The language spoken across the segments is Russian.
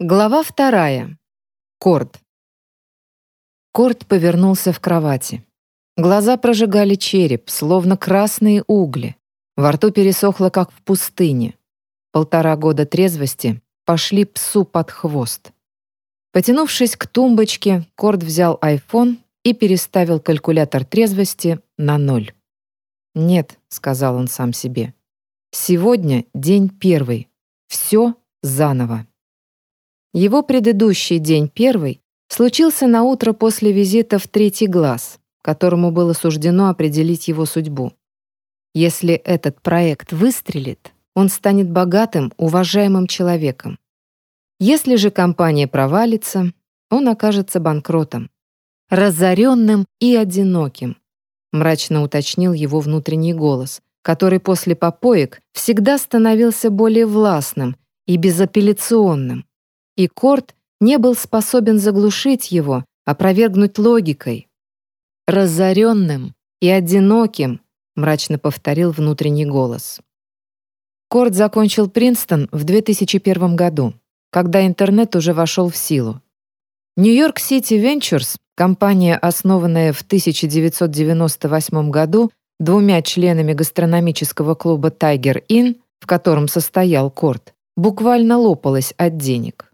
Глава вторая. Корд. Корд повернулся в кровати. Глаза прожигали череп, словно красные угли. Во рту пересохло, как в пустыне. Полтора года трезвости пошли псу под хвост. Потянувшись к тумбочке, Корд взял айфон и переставил калькулятор трезвости на ноль. «Нет», — сказал он сам себе. «Сегодня день первый. Все заново». Его предыдущий день первый случился на утро после визита в третий глаз, которому было суждено определить его судьбу. Если этот проект выстрелит, он станет богатым, уважаемым человеком. Если же компания провалится, он окажется банкротом, разоренным и одиноким, мрачно уточнил его внутренний голос, который после попоек всегда становился более властным и безапелляционным и Корт не был способен заглушить его, опровергнуть логикой. «Разоренным и одиноким», — мрачно повторил внутренний голос. Корт закончил Принстон в 2001 году, когда интернет уже вошел в силу. Нью-Йорк-Сити Венчурс, компания, основанная в 1998 году двумя членами гастрономического клуба Tiger Inn, в котором состоял Корт, буквально лопалась от денег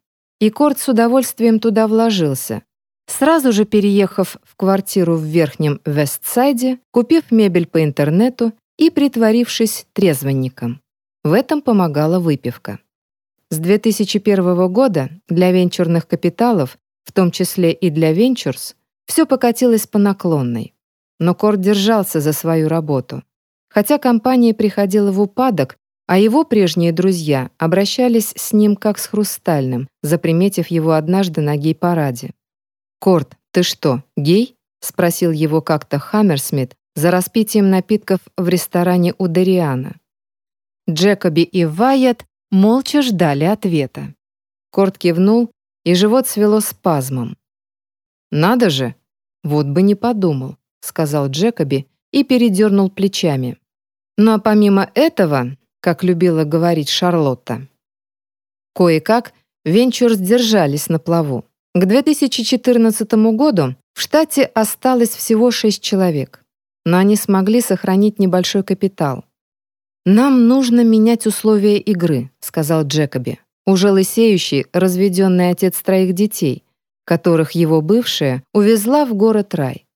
и Корт с удовольствием туда вложился, сразу же переехав в квартиру в Верхнем Вестсайде, купив мебель по интернету и притворившись трезвенником. В этом помогала выпивка. С 2001 года для венчурных капиталов, в том числе и для Венчурс, все покатилось по наклонной. Но Корт держался за свою работу. Хотя компания приходила в упадок, а его прежние друзья обращались с ним как с хрустальным, заприметив его однажды на гей-параде. «Корт, ты что, гей?» — спросил его как-то Хаммерсмит за распитием напитков в ресторане у Дериана. Джекоби и Вайет молча ждали ответа. Корт кивнул, и живот свело спазмом. «Надо же! Вот бы не подумал», — сказал Джекоби и передернул плечами. «Ну а помимо этого, как любила говорить Шарлотта. Кое-как Венчурс держались на плаву. К 2014 году в штате осталось всего шесть человек, но они смогли сохранить небольшой капитал. «Нам нужно менять условия игры», — сказал Джекоби, уже лысеющий, разведенный отец троих детей, которых его бывшая увезла в город Рай.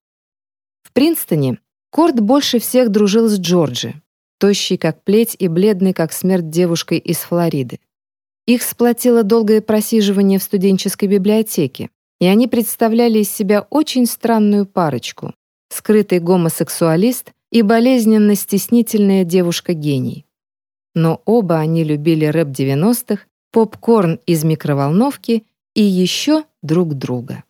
В Принстоне Корт больше всех дружил с Джорджи, тощий как плеть и бледный как смерть девушкой из Флориды. Их сплотило долгое просиживание в студенческой библиотеке, и они представляли из себя очень странную парочку — скрытый гомосексуалист и болезненно-стеснительная девушка-гений. Но оба они любили рэп 90-х, попкорн из микроволновки и еще друг друга.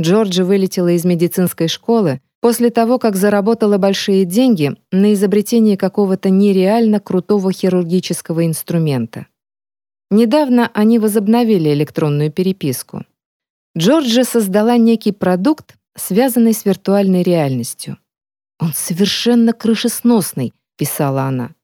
Джорджи вылетела из медицинской школы, После того, как заработала большие деньги на изобретении какого-то нереально крутого хирургического инструмента. Недавно они возобновили электронную переписку. Джорджи создала некий продукт, связанный с виртуальной реальностью. «Он совершенно крышесносный», — писала она.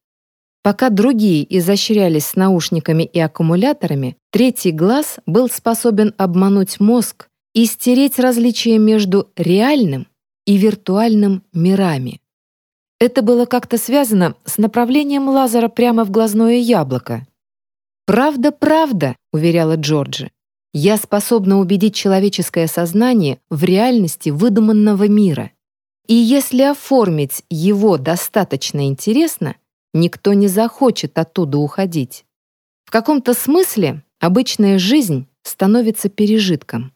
Пока другие изощрялись с наушниками и аккумуляторами, третий глаз был способен обмануть мозг и стереть различие между реальным и виртуальным мирами. Это было как-то связано с направлением лазера прямо в глазное яблоко. «Правда, правда», — уверяла Джорджи. «Я способна убедить человеческое сознание в реальности выдуманного мира. И если оформить его достаточно интересно, никто не захочет оттуда уходить. В каком-то смысле обычная жизнь становится пережитком.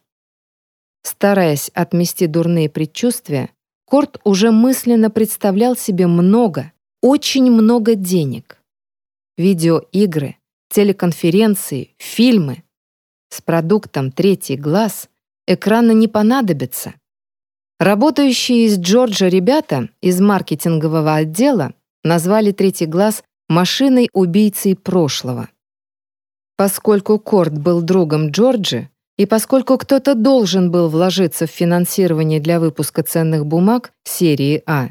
Стараясь отмести дурные предчувствия, Корт уже мысленно представлял себе много, очень много денег. Видеоигры, телеконференции, фильмы. С продуктом «Третий глаз» экрана не понадобится. Работающие из Джорджа ребята из маркетингового отдела назвали «Третий глаз» машиной-убийцей прошлого. Поскольку Корт был другом Джорджи, и поскольку кто-то должен был вложиться в финансирование для выпуска ценных бумаг серии А,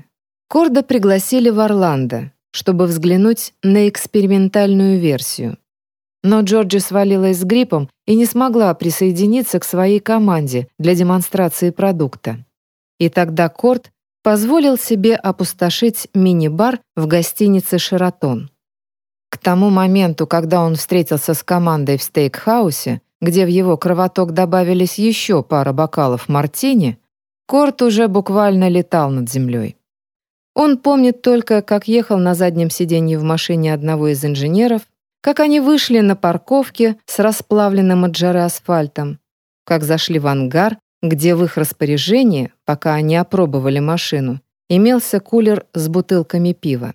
Корда пригласили в Орландо, чтобы взглянуть на экспериментальную версию. Но Джорджи свалилась с гриппом и не смогла присоединиться к своей команде для демонстрации продукта. И тогда Корт позволил себе опустошить мини-бар в гостинице «Шератон». К тому моменту, когда он встретился с командой в стейкхаусе, где в его кровоток добавились еще пара бокалов мартини, Корт уже буквально летал над землей. Он помнит только, как ехал на заднем сиденье в машине одного из инженеров, как они вышли на парковке с расплавленным от жары асфальтом, как зашли в ангар, где в их распоряжении, пока они опробовали машину, имелся кулер с бутылками пива.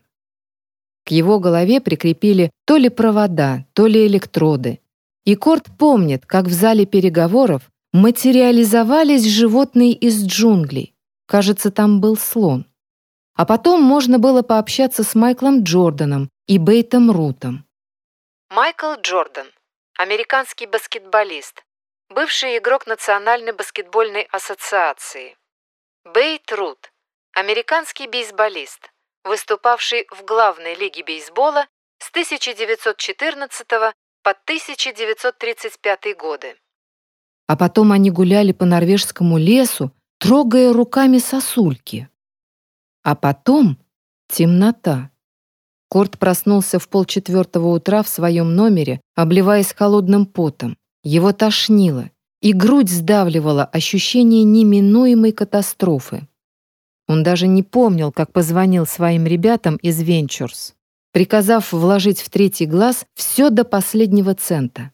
К его голове прикрепили то ли провода, то ли электроды. И Корт помнит, как в зале переговоров материализовались животные из джунглей. Кажется, там был слон. А потом можно было пообщаться с Майклом Джорданом и Бейтом Рутом. Майкл Джордан, американский баскетболист, бывший игрок Национальной баскетбольной ассоциации. Бейт Рут, американский бейсболист, выступавший в главной лиге бейсбола с 1914 по 1935 годы. А потом они гуляли по норвежскому лесу, трогая руками сосульки. А потом темнота. Корт проснулся в полчетвертого утра в своем номере, обливаясь холодным потом. Его тошнило, и грудь сдавливала ощущение неминуемой катастрофы. Он даже не помнил, как позвонил своим ребятам из Ventures, приказав вложить в третий глаз все до последнего цента.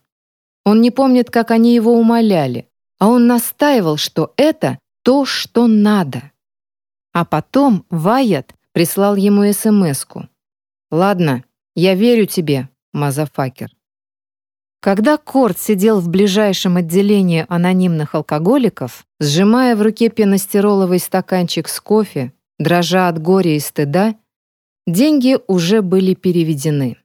Он не помнит, как они его умоляли, а он настаивал, что это то, что надо. А потом Вайят прислал ему СМС-ку. «Ладно, я верю тебе, мазафакер». Когда Корт сидел в ближайшем отделении анонимных алкоголиков, сжимая в руке пеностироловый стаканчик с кофе, дрожа от горя и стыда, деньги уже были переведены.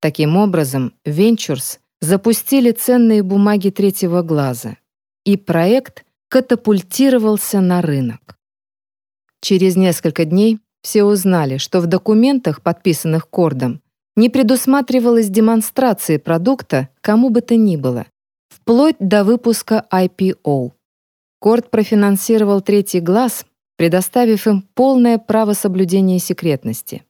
Таким образом, Ventures запустили ценные бумаги третьего глаза, и проект катапультировался на рынок. Через несколько дней все узнали, что в документах, подписанных Кордом, не предусматривалась демонстрации продукта кому бы то ни было, вплоть до выпуска IPO. Корд профинансировал третий глаз, предоставив им полное право соблюдения секретности.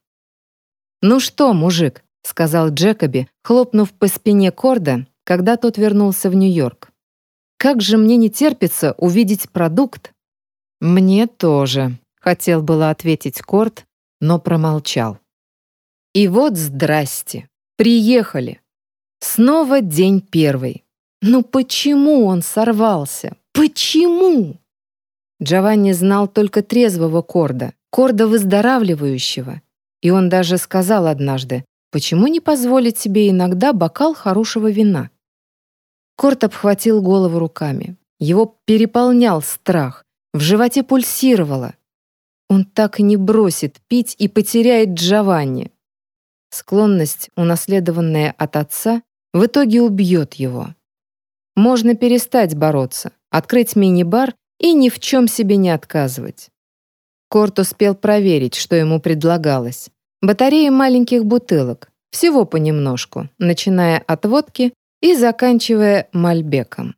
«Ну что, мужик», — сказал Джекоби, хлопнув по спине Корда, когда тот вернулся в Нью-Йорк. «Как же мне не терпится увидеть продукт!» «Мне тоже», Хотел было ответить Корт, но промолчал. И вот здрасте. Приехали. Снова день первый. Ну почему он сорвался? Почему? Джованни знал только трезвого Корда, Корда выздоравливающего. И он даже сказал однажды, почему не позволить себе иногда бокал хорошего вина? Корт обхватил голову руками. Его переполнял страх. В животе пульсировало. Он так и не бросит пить и потеряет Джованни. Склонность, унаследованная от отца, в итоге убьет его. Можно перестать бороться, открыть мини-бар и ни в чем себе не отказывать. Корт успел проверить, что ему предлагалось. Батареи маленьких бутылок, всего понемножку, начиная от водки и заканчивая мальбеком.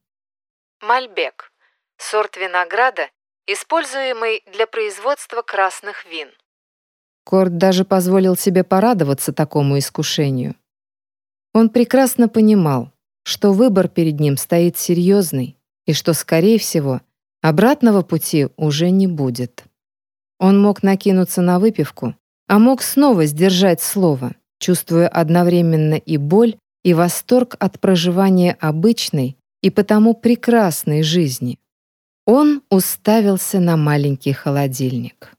Мальбек – сорт винограда, используемый для производства красных вин. Корт даже позволил себе порадоваться такому искушению. Он прекрасно понимал, что выбор перед ним стоит серьезный и что, скорее всего, обратного пути уже не будет. Он мог накинуться на выпивку, а мог снова сдержать слово, чувствуя одновременно и боль, и восторг от проживания обычной и потому прекрасной жизни. Он уставился на маленький холодильник.